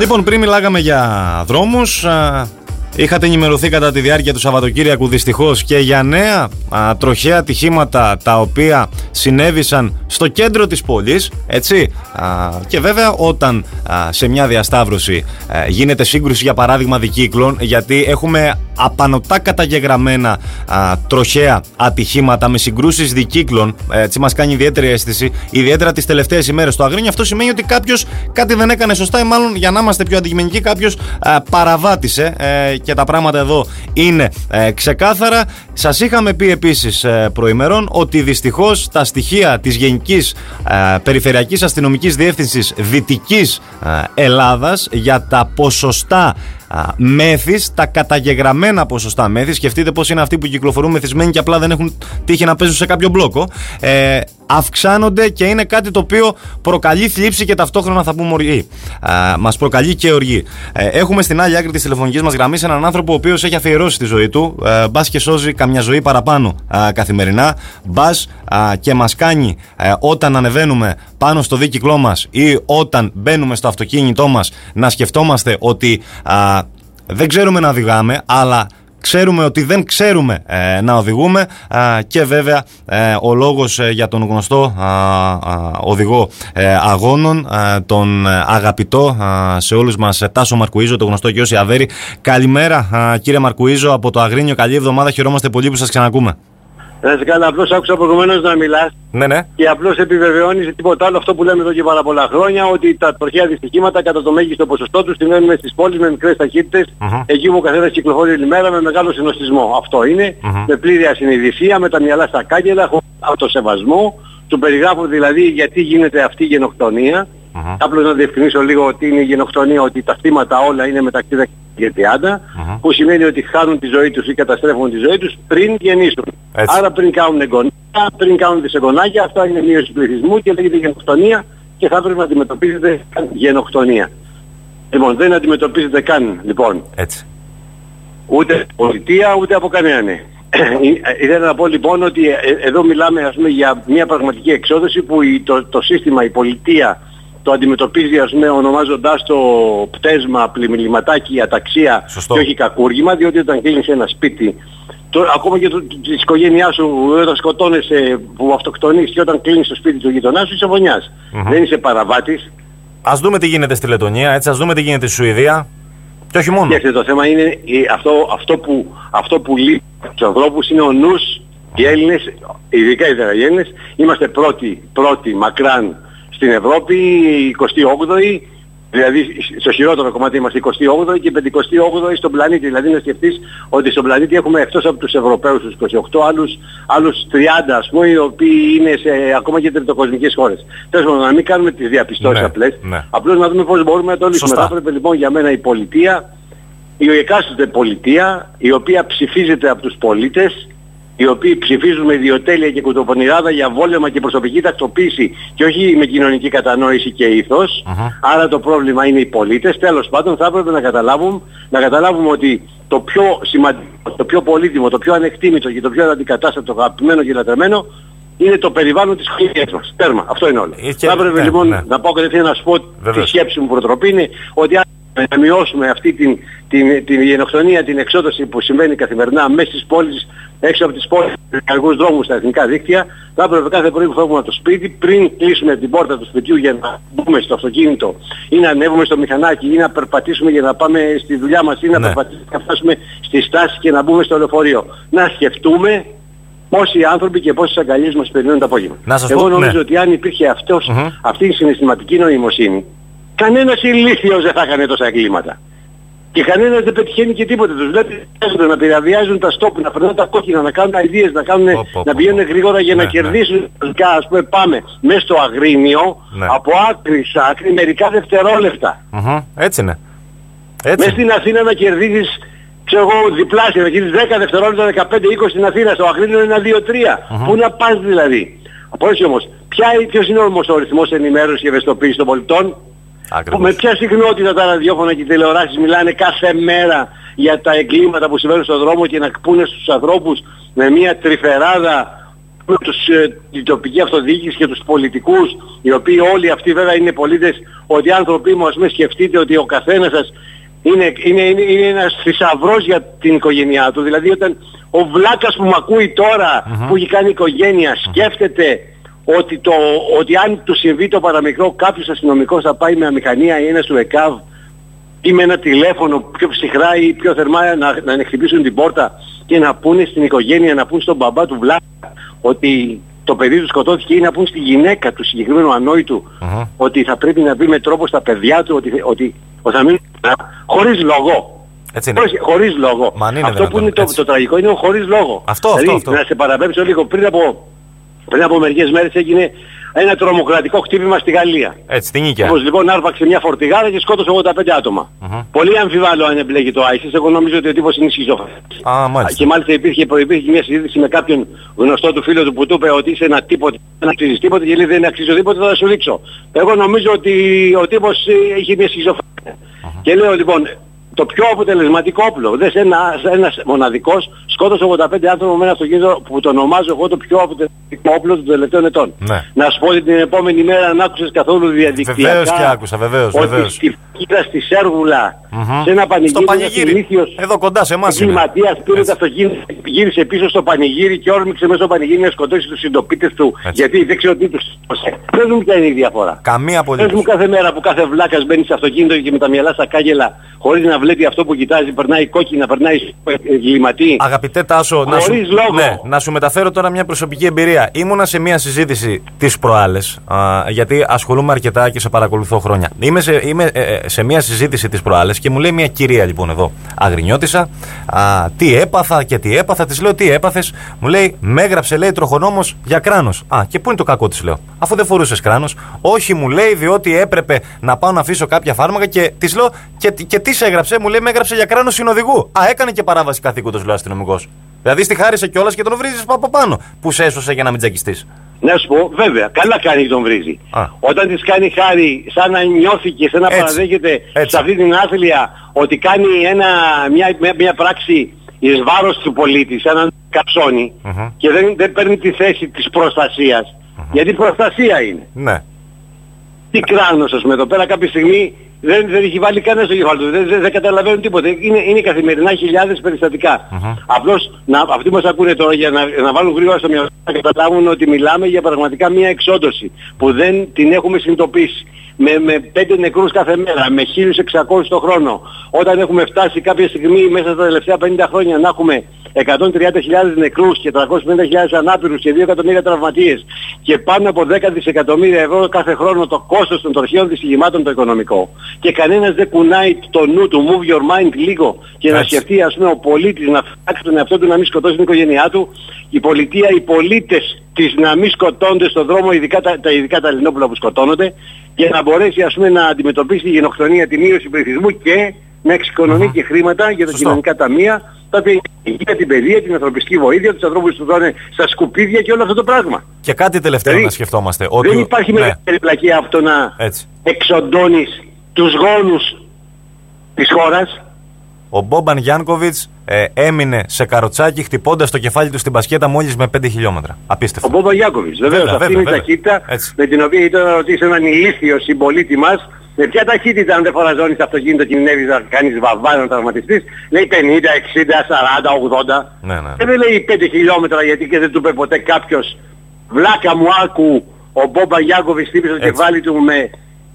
Λοιπόν, πριν μιλάγαμε για δρόμους, Είχατε ενημερωθεί κατά τη διάρκεια του Σαββατοκύριακου δυστυχώς και για νέα α, τροχαία ατυχήματα τα οποία συνέβησαν στο κέντρο της πόλης, έτσι. και βέβαια όταν σε μια διασταύρωση γίνεται σύγκρουση για παράδειγμα δικύκλων, γιατί έχουμε απανοτά καταγεγραμμένα α, τροχαία ατυχήματα με συγκρούσεις δικύκλων. Έτσι μας κάνει ιδιαίτερη αίσθηση, ιδιαίτερα τις τελευταίες ημέρες στο Αγρίνιο. Αυτό σημαίνει ότι κάποιος κάτι δεν έκανε σωστά ή μάλλον για να είμαστε πιο αντικειμενικοί, κάποιος παραβάτησε ε, και τα πράγματα εδώ είναι ε, ξεκάθαρα. Σας είχαμε πει επίσης ε, προημερών ότι δυστυχώς τα στοιχεία της Γενικής ε, Περιφερειακής Αστυνομικής Διεύθυνσης Δυτικής ε, Ελλάδας για τα ποσοστά μέθης, τα καταγεγραμμένα ποσοστά μέθης. Σκεφτείτε πώς είναι αυτοί που κυκλοφορούν μεθυσμένοι και απλά δεν έχουν τύχει να παίζουν σε κάποιο μπλόκο. Ε, αυξάνονται και είναι κάτι το οποίο προκαλεί θλίψη και ταυτόχρονα θα πούμε οργή. Μας προκαλεί και οργή. Ε, έχουμε στην άλλη άκρη της τηλεφωνικής μας γραμμής έναν άνθρωπο ο οποίος έχει αφιερώσει τη ζωή του. Ε, Μπας και σώζει καμιά ζωή παραπάνω ε, καθημερινά. Μπας και μας κάνει ε, όταν ανεβαίνουμε πάνω στο δίκυκλό μας ή όταν μπαίνουμε στο αυτοκίνητό μας να σκεφτόμαστε ότι δεν ξέρουμε να οδηγάμε, αλλά ξέρουμε ότι δεν ξέρουμε ε, να οδηγούμε και βέβαια ε, ο λόγος ε, για τον γνωστό οδηγό αγώνων, τον αγαπητό σε όλους μας Τάσο Μαρκουίζο, το γνωστό και όσοι Αβέρη. Καλημέρα κύριε Μαρκουίζο από το Αγρίνιο, καλή εβδομάδα, χαιρόμαστε πολύ που σας ξανακούμε. Να σε καλά, απλώς άκουσα προηγουμένως να μιλάς ναι, ναι. και απλώς επιβεβαιώνεις τίποτα άλλο αυτό που λέμε εδώ και πάρα πολλά χρόνια ότι τα τροχαία δυστυχήματα κατά το μέγιστο ποσοστό τους συμβαίνουν στις πόλεις με μικρές ταχύτητες mm-hmm. εκεί που ο καθένας κυκλοφορεί όλη μέρα με μεγάλο συνοστισμό. Αυτό είναι, mm-hmm. με πλήρη ασυνειδησία, με τα μυαλά στα κάγκελα, χωρίς αυτοσεβασμό, του περιγράφω δηλαδή γιατί γίνεται αυτή η γενοκτονία. Mm-hmm. Απλώς να διευκρινίσω λίγο ότι είναι η γενοκτονία, ότι τα θύματα όλα είναι μεταξύ 10 και 30, που σημαίνει ότι χάνουν τη ζωή τους ή καταστρέφουν τη ζωή τους πριν γεννήσουν. Έτσι. Άρα πριν κάνουν εγγονία, πριν κάνουν τις εγγονάκια, αυτά είναι μείωση πληθυσμού και λέγεται γενοκτονία και θα πρέπει να αντιμετωπίζεται γενοκτονία. Λοιπόν, δεν αντιμετωπίζεται καν, λοιπόν. Έτσι. Ούτε πολιτεία, ούτε από κανέναν. Ήθελα να πω λοιπόν ότι ε, εδώ μιλάμε ας πούμε, για μια πραγματική εξόδωση που το, το σύστημα, η πολιτεία το αντιμετωπίζει ας πούμε ονομάζοντάς το πτέσμα, πλημμυληματάκι, αταξία Σωστό. και όχι κακούργημα διότι όταν κλείνεις ένα σπίτι το, ακόμα και το, της οικογένειάς σου όταν σκοτώνεσαι που αυτοκτονείς και όταν κλείνεις το σπίτι του γειτονάς σου είσαι βονιάς. Mm-hmm. Δεν είσαι παραβάτης. Ας δούμε τι γίνεται στη Λετωνία, έτσι, ας δούμε τι γίνεται στη Σουηδία. Και όχι μόνο. Και το θέμα είναι αυτό, αυτό που, αυτό που λείπει στους ανθρώπους είναι ο νους, οι Έλληνες, ειδικά οι Έλληνες, είμαστε πρώτοι, πρώτοι μακράν στην Ευρώπη 28η, δηλαδή στο χειρότερο κομμάτι είμαστε 28η και 58η στον πλανήτη. Δηλαδή να σκεφτείς ότι στον πλανήτη έχουμε εκτός από τους Ευρωπαίους τους 28 άλλους, άλλους 30 ας πούμε οι οποίοι είναι σε, ακόμα και τριτοκοσμικές χώρες. Τέλος πάντων να μην κάνουμε τις διαπιστώσεις ναι, απλές, ναι. απλώς να δούμε πώς μπορούμε να το λύσουμε. Θα έπρεπε λοιπόν για μένα η πολιτεία, η εκάστοτε πολιτεία, η οποία ψηφίζεται από τους πολίτες, οι οποίοι ψηφίζουν με ιδιοτέλεια και κουτοπονηράδα για βόλεμα και προσωπική τακτοποίηση και όχι με κοινωνική κατανόηση και ήθος. Άρα το πρόβλημα είναι οι πολίτες. Τέλος πάντων θα έπρεπε να καταλάβουμε, να καταλάβουμε ότι το πιο σημαντικό, το πιο πολύτιμο, το πιο ανεκτήμητο και το πιο αντικατάστατο, αγαπημένο και λατρεμένο είναι το περιβάλλον της κοινωνίας μας. Τέρμα. Αυτό είναι όλο. Και... Θα έπρεπε ναι, λοιπόν ναι. να πάω κατευθείαν να σου πω Βεβαίως. τη σκέψη μου προτροπή είναι ότι αν να μειώσουμε αυτή την, την, την γενοκτονία, την εξόδωση που συμβαίνει καθημερινά μέσα στις πόλεις, έξω από τις πόλεις, στους αργούς δρόμους, στα εθνικά δίκτυα, θα έπρεπε κάθε πρωί που φεύγουμε από το σπίτι, πριν κλείσουμε την πόρτα του σπιτιού για να μπούμε στο αυτοκίνητο ή να ανέβουμε στο μηχανάκι ή να περπατήσουμε για να πάμε στη δουλειά μας ή να Ναι. περπατήσουμε να φτάσουμε στη στάση και να μπούμε στο λεωφορείο. Να σκεφτούμε πόσοι άνθρωποι και πόσες αγκαλιές μας περιμένουν το απόγευμα. Να σας Εγώ πω- νομίζω ναι. ότι αν υπήρχε αυτός, Μμμ. αυτή η συναισθηματική νοημοσύνη, κανένας ηλίθιος δεν θα έκανε τόσα εγκλήματα. Και κανένας δεν πετυχαίνει και τίποτα. Τους βλέπει να πειραβιάζουν τα στόπ, να περνάνε τα κόκκινα, να κάνουν αηδίες, να, κάνουν, Πω, πω, να πω, πηγαίνουν πω. γρήγορα για Ναι, να ναι. κερδίσουν. Τελικά, ας πούμε πάμε μέσα στο αγρίνιο, Ναι. από άκρη σ' άκρη, μερικά δευτερόλεπτα. Μμμ. Έτσι είναι. Έτσι. Μέσα στην Αθήνα να κερδίζεις ξέρω εγώ διπλάσια, να κερδίζεις 10 δευτερόλεπτα, 15-20 στην Αθήνα, στο Αγρίνιο είναι ένα 2-3. Πού να πας δηλαδή; Από έτσι όμως, ποια, ποιος είναι όμως ο ρυθμός ενημέρωσης και ευαισθητοποίησης των πολιτών; Που Ακριβώς. με ποια συχνότητα τα ραδιόφωνα και οι τηλεοράσεις μιλάνε κάθε μέρα για τα εγκλήματα που συμβαίνουν στον δρόμο και να πούνε στους ανθρώπους με μια τρυφεράδα τους, ε, την τοπική αυτοδιοίκηση και τους πολιτικούς, οι οποίοι όλοι αυτοί βέβαια είναι πολίτες, ότι οι άνθρωποι μου ας με σκεφτείτε ότι ο καθένας σας είναι, είναι, είναι, είναι ένας θησαυρός για την οικογένειά του. Δηλαδή όταν ο βλάκας που με ακούει που έχει κάνει οικογένεια σκέφτεται ότι, το, ότι αν του συμβεί το παραμικρό κάποιος αστυνομικός θα πάει με αμηχανία ή ένα του ΕΚΑΒ ή με ένα τηλέφωνο πιο ψυχρά ή πιο θερμά να, να χτυπήσουν την πόρτα και να πούνε στην οικογένεια, να πούνε στον μπαμπά του βλάκα ότι το παιδί του σκοτώθηκε ή να πούνε στη γυναίκα του συγκεκριμένου ανόητου ότι θα πρέπει να μπει με τρόπο στα παιδιά του ότι, ότι, ότι θα μείνουν χωρίς λόγο. Έτσι είναι. Χωρίς, χωρίς λόγο. αυτό που είναι το, το, τραγικό είναι ο χωρίς λόγο. Αυτό, αυτό, δηλαδή, αυτό. να σε παραπέμψω λίγο πριν από, πριν από μερικές μέρες έγινε ένα τρομοκρατικό χτύπημα στη Γαλλία. Έτσι, την νίκαια. Όπως λοιπόν άρπαξε μια φορτηγάδα και σκότωσε 85 άτομα. Mm-hmm. Πολύ αμφιβάλλω αν εμπλέκει το ISIS. Εγώ νομίζω ότι ο τύπος είναι σχιζόφρενος. Α, μάλιστα. Και μάλιστα υπήρχε, υπήρχε μια συζήτηση με κάποιον γνωστό του φίλο του που του είπε ότι είσαι ένα τίποτα, δεν αξίζεις τίποτα και λέει δεν αξίζω τίποτα θα σου δείξω. Εγώ νομίζω ότι ο τύπος έχει μια σχιζοφρενία. Mm-hmm. Και λέω λοιπόν το πιο αποτελεσματικό όπλο. Δες ένα, ένας μοναδικός σκότωσε 85 άνθρωποι με ένα αυτοκίνητο που το ονομάζω εγώ το πιο αποτελεσματικό όπλο των τελευταίων ετών. Ναι. Να σου πω ότι την επόμενη μέρα αν άκουσες καθόλου διαδικτυακά βεβαίως και άκουσα, βεβαίως, ότι βεβαίως. στη φύγα στη Σέρβουλα Mm-hmm. σε ένα πανηγύρι, στο πανηγύρι. Εδώ κοντά σε εμάς είναι. κλιματίας πήρε το αυτοκίνητο, γύρισε πίσω στο πανηγύρι και όρμηξε μέσα στο πανηγύρι να σκοτώσει τους συντοπίτες του Έτσι. γιατί δεν ξέρω τι τους Πες μου ποια είναι η διαφορά. Καμία Πες μου απολύτως. κάθε μέρα που κάθε βλάκας μπαίνει σε αυτοκίνητο και με τα μυαλά στα κάγκελα χωρίς να βλέπεις αυτό που κοιτάζει, περνάει κόκκινα, περνάει εγκληματή. Αγαπητέ Τάσο, να σου, Χωρίς λόγο. ναι, να σου μεταφέρω τώρα μια προσωπική εμπειρία. Ήμουνα σε μια συζήτηση τις προάλλες, γιατί ασχολούμαι αρκετά και σε παρακολουθώ χρόνια. Είμαι σε, είμαι, ε, ε, σε μια συζήτηση τις προάλλες και μου λέει μια κυρία λοιπόν εδώ, Αγρινιώτησα, α, τι έπαθα και τι έπαθα. Της λέω τι έπαθες; Μου λέει, με έγραψε λέει τροχονόμος για κράνος. Α, και πού είναι το κακό της λέω, αφού δεν φορούσες κράνος. Όχι, μου λέει, διότι έπρεπε να πάω να αφήσω κάποια φάρμακα και της λέω, και, και τι σε έγραψε, μου λέει, με έγραψε για κράνος συνοδηγού. Α, έκανε και παράβαση καθήκοντος, λέω αστυνομικός. Δηλαδή στη χάρισε κιόλας και τον βρίζεις από πάνω. Που σε έσωσε για να μην τζακιστεί. Να σου πω, βέβαια, καλά κάνει και τον βρίζει. Α. Όταν της κάνει χάρη, σαν να νιώθει και σαν να Έτσι. παραδέχεται Έτσι. σε αυτή την άθλια ότι κάνει ένα, μια, μια, μια πράξη εις βάρος του πολίτη, σαν να καψώνει Μμμ. και δεν, δεν παίρνει τη θέση της προστασιας Γιατί προστασία είναι. Ναι. Τι κράνος ας πούμε εδώ πέρα κάποια στιγμή δεν, δεν έχει βάλει κανένα στο κεφάλι του, δεν, δεν, δεν καταλαβαίνουν τίποτα. Είναι, είναι καθημερινά χιλιάδες περιστατικά. Απλώς να, αυτοί μας ακούνε τώρα για να, να βάλουν γρήγορα στο μυαλό να καταλάβουν ότι μιλάμε για πραγματικά μια εξόντωση που δεν την έχουμε συνειδητοποιήσει. Με, με πέντε νεκρούς κάθε μέρα, με 1.600 το χρόνο. Όταν έχουμε φτάσει κάποια στιγμή μέσα στα τελευταία 50 χρόνια να έχουμε 130.000 νεκρούς και 350.000 ανάπηρους και 2 εκατομμύρια τραυματίες και πάνω από 10 δισεκατομμύρια ευρώ κάθε χρόνο το κόστος των τροχαίων δυστυχημάτων το οικονομικό και κανένας δεν κουνάει το νου του, move your mind λίγο και να Έτσι. σκεφτεί ας πούμε ο πολίτης να φτιάξει τον εαυτό του να μην σκοτώσει την οικογένειά του η πολιτεία, οι πολίτες της να μην σκοτώνται στον δρόμο ειδικά τα, τα ειδικά τα λινόπουλα που σκοτώνονται και να μπορέσει ας πούμε να αντιμετωπίσει τη γενοκτονία, τη μείωση του πληθυσμού και να εξοικονομεί και χρήματα για τα Σωστό. κοινωνικά ταμεία τα οποία είναι η υγεία, την παιδεία, την ανθρωπιστική βοήθεια, τους ανθρώπους που τρώνε στα σκουπίδια και όλο αυτό το πράγμα. Και κάτι τελευταίο Δηλαδή, να σκεφτόμαστε. Ότι, Δεν υπάρχει ναι, μεγαλύτερη πλακία αυτό να Έτσι. εξοντώνεις τους γόνους της χώρας Ο Μπόμπαν Γιάνκοβιτς ε, έμεινε σε καροτσάκι χτυπώντας το κεφάλι του στην πασχέτα μόλις με 5 χιλιόμετρα. Απίστευτο. Ο Μπόμπα Γιάκοβιτς. Βεβαίως Βέβαια, αυτή βέβαια, είναι η βέβαια. ταχύτητα Έτσι. με την οποία ήταν να ρωτήσει έναν ηλίθιο συμπολίτη μας με ποια ταχύτητα αν δεν φοραζόνεις το αυτοκίνητο κινδυνεύεις να κάνεις βαβά να τραυματιστείς; Λέει 50, 60, 40, 80 Ναι, ναι. και δεν λέει 5 χιλιόμετρα γιατί και δεν του είπε ποτέ κάποιος βλάκα μου άκου ο Μπόμπα Γιάκοβιτς χτύπησε το Έτσι. κεφάλι του με,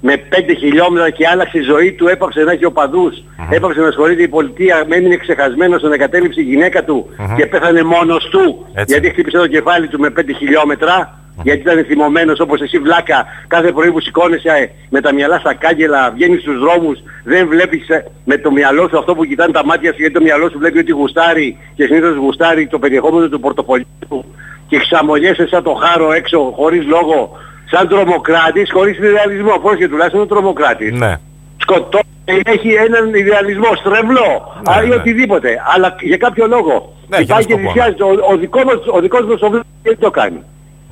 με 5 χιλιόμετρα και άλλαξε η ζωή του, έπαψε να έχει οπαδούς, έπαψε να ασχολείται η πολιτεία, έμεινε ξεχασμένος, τον εγκατέλειψε η γυναίκα του και πέθανε μόνος του. Έτσι. γιατί χτύπησε το κεφάλι του με 5 χιλιόμετρα γιατί ήταν θυμωμένος όπως εσύ βλάκα κάθε πρωί που σηκώνεσαι ε, με τα μυαλά στα κάγκελα, βγαίνεις στους δρόμους, δεν βλέπεις ε, με το μυαλό σου αυτό που κοιτάνε τα μάτια σου γιατί το μυαλό σου βλέπει ότι γουστάρει και συνήθως γουστάρει το περιεχόμενο του πορτοφολιού του και ξαμολιέσαι σαν το χάρο έξω χωρίς λόγο, σαν τρομοκράτης, χωρίς ιδεαλισμό. Πώς και τουλάχιστον ο τρομοκράτης Ναι. σκοτώνει, έχει έναν ιδεαλισμό στρεβλό Ναι, α, ή ναι. ωτιδήποτε. Αλλά για κάποιο λόγο. Ναι, και για πάει ένα και σκοπό, θυσιάζεται. Ο, ο δικός μας, ο δικός μας ο Βλάκης δεν το κάνει.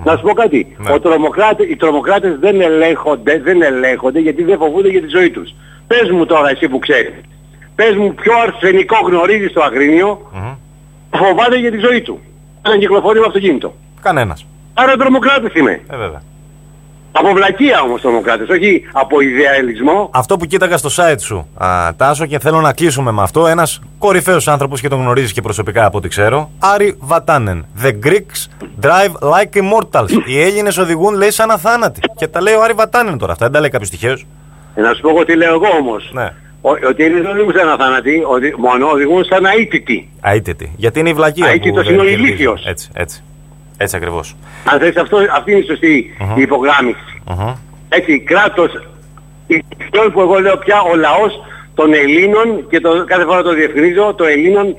Να σου πω κάτι. Ναι. Ο τρομοκράτε, οι τρομοκράτες δεν ελέγχονται, δεν ελέγχονται γιατί δεν φοβούνται για τη ζωή τους. Πες μου τώρα εσύ που ξέρεις. Πες μου ποιο αρσενικό γνωρίζεις στο Αγρίνιο Μμμ. φοβάται για τη ζωή του. Όταν κυκλοφορεί με αυτοκίνητο. Κανένας. Άρα τρομοκράτης είμαι. Ε, βέβαια. Από βλακεία όμως τρομοκράτης, όχι από ιδεαλισμό. Αυτό που κοίταγα στο site σου, α, Τάσο, και θέλω να κλείσουμε με αυτό, ένας κορυφαίος άνθρωπος και τον γνωρίζεις και προσωπικά από ό,τι ξέρω, Άρη Βατάνεν. The Greeks drive like immortals. Οι Έλληνες οδηγούν, λέει, σαν αθάνατοι. Και τα λέει ο Άρη Βατάνεν τώρα. Αυτά δεν τα λέει κάποιος τυχαίος. Ε, να σου πω εγώ τι λέω εγώ όμως. Ναι. Ο, ότι οι δεν οδηγούν σαν αθάνατοι, οδη, μόνο οδηγούν σαν αίτητοι. Αίτητη. Γιατί είναι η βλακεία Αίτητος που είναι ο δεν κερδίζει. ηλίθιος. Έτσι, έτσι. Έτσι ακριβώς. Αν θες αυτό, αυτή είναι η σωστή η υπογράμμιση. Μμμ. Έτσι, κράτος, η αυτό που εγώ λέω πια ο λαός των Ελλήνων και το, κάθε φορά το διευκρινίζω, το Ελλήνων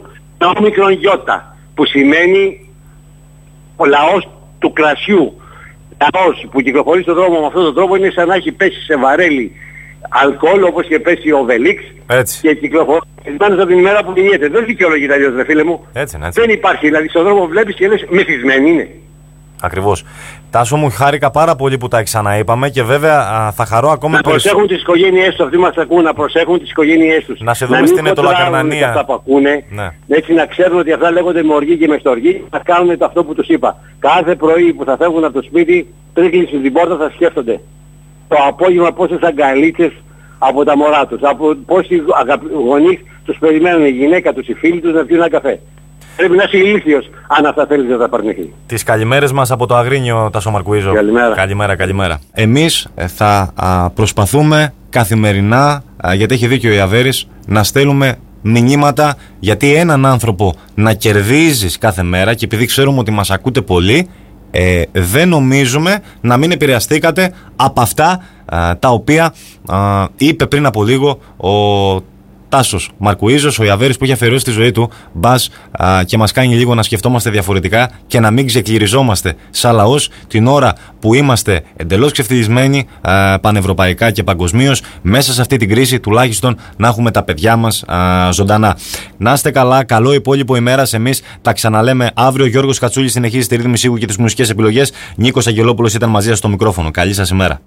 όμικρον γιώτα, που σημαίνει ο λαός του κρασιού. Λαός που κυκλοφορεί στον δρόμο με αυτόν τον τρόπο είναι σαν να έχει πέσει σε βαρέλι αλκοόλ όπως είχε πέσει ο Βελίξ Έτσι. και κυκλοφορεί από την ημέρα που κινείται. Δεν δικαιολογείται αλλιώς ρε φίλε μου. Έτσι, είναι, έτσι. Δεν υπάρχει. Δηλαδή στον δρόμο βλέπεις και λες μεθυσμένοι είναι. Ακριβώς. Τάσο μου, χάρηκα πάρα πολύ που τα ξαναείπαμε και βέβαια α, θα χαρώ ακόμα Να περισσότερο. προσέχουν τις οικογένειές τους, αυτοί μας ακούν, να προσέχουν τις οικογένειές τους. Να σε δούμε μην στην κοντράρουν Ετωλακαρνανία. και αυτά που ακούνε, Ναι. έτσι να ξέρουν ότι αυτά λέγονται με οργή και με στοργή, να κάνουν το αυτό που τους είπα. Κάθε πρωί που θα φεύγουν από το σπίτι, πριν κλείσουν την πόρτα θα σκέφτονται. Το απόγευμα πόσες αγκαλίτσες από τα μωρά τους, από πόσοι αγαπη- γονείς τους περιμένουν η γυναίκα τους, οι φίλοι τους να πιούν ένα καφέ. Πρέπει να είσαι ηλίθιος αν αυτά θέλεις να τα παρνηθεί. Τις καλημέρες μας από το Αγρίνιο, Τάσο Μαρκουίζο. Καλημέρα. Καλημέρα, καλημέρα. Εμείς θα α, προσπαθούμε καθημερινά, α, γιατί έχει δίκιο η Αβέρης, να στέλνουμε μηνύματα γιατί έναν άνθρωπο να κερδίζεις κάθε μέρα και επειδή ξέρουμε ότι μας ακούτε πολύ ε, δεν νομίζουμε να μην επηρεαστήκατε από αυτά α, τα οποία α, είπε πριν από λίγο ο Τάσος Μαρκουίζος, ο Ιαβέρης που έχει αφιερώσει τη ζωή του μπας α, και μας κάνει λίγο να σκεφτόμαστε διαφορετικά και να μην ξεκληριζόμαστε σαν λαός την ώρα που είμαστε εντελώς ξεφτυλισμένοι α, πανευρωπαϊκά και παγκοσμίως μέσα σε αυτή την κρίση τουλάχιστον να έχουμε τα παιδιά μας α, ζωντανά. Να είστε καλά, καλό υπόλοιπο ημέρα εμείς τα ξαναλέμε αύριο. Γιώργος Κατσούλης συνεχίζει τη ρύθμιση και τις μουσικές επιλογές. Νίκος Αγγελόπουλος ήταν μαζί σας στο μικρόφωνο. Καλή σας ημέρα.